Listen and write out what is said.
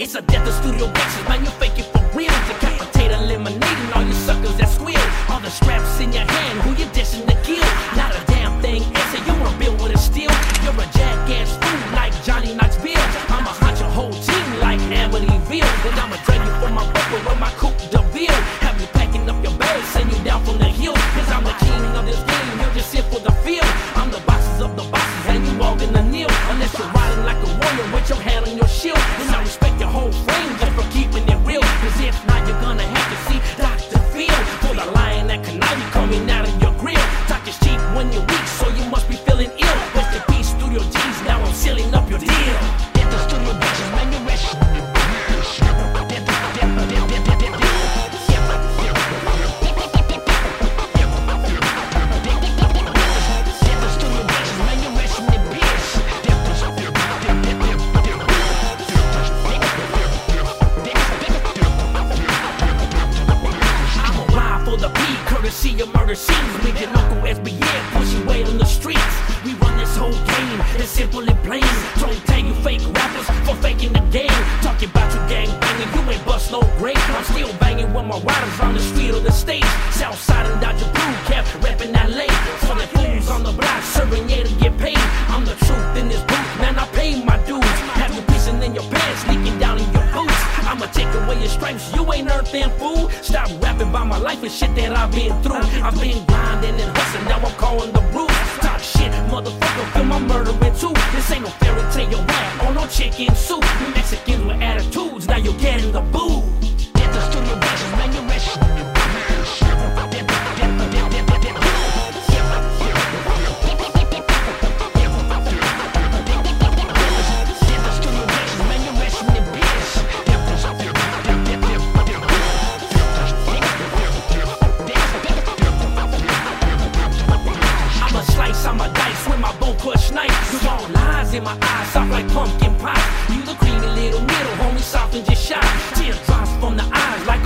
It's a death of studio bitches, man, you're it for real. G's, now I'm sealing up your deal. Get the studio bitches, man, you beat, courtesy of murder scenes. Leave your local SBM, pushing weight on the streets. We whole game, it's simple and plain. Don't tell you fake rappers for faking the game. Talking about you gang banging, you ain't bust no great. I'm still banging with my riders on the street or the stage. Southside and Dodger Blue, kept repping that lane. For the fools on the block, serving yeah to get paid. I'm the truth in this booth, man, I pay my dues. Have you pissing in your pants, leaking down in your boots. I'ma take away your stripes, you ain't earned them fool. Stop rapping about my life and shit that I've been through. I've been grinding and hustling, now I'm calling the rules. Fairy tale rap or no chicken soup. Mexicans with attitudes, now you're getting the boo. In my eyes, soft like pumpkin pie. You the creamy little middle, homie, soft and just shy. Teardrops from the eyes, like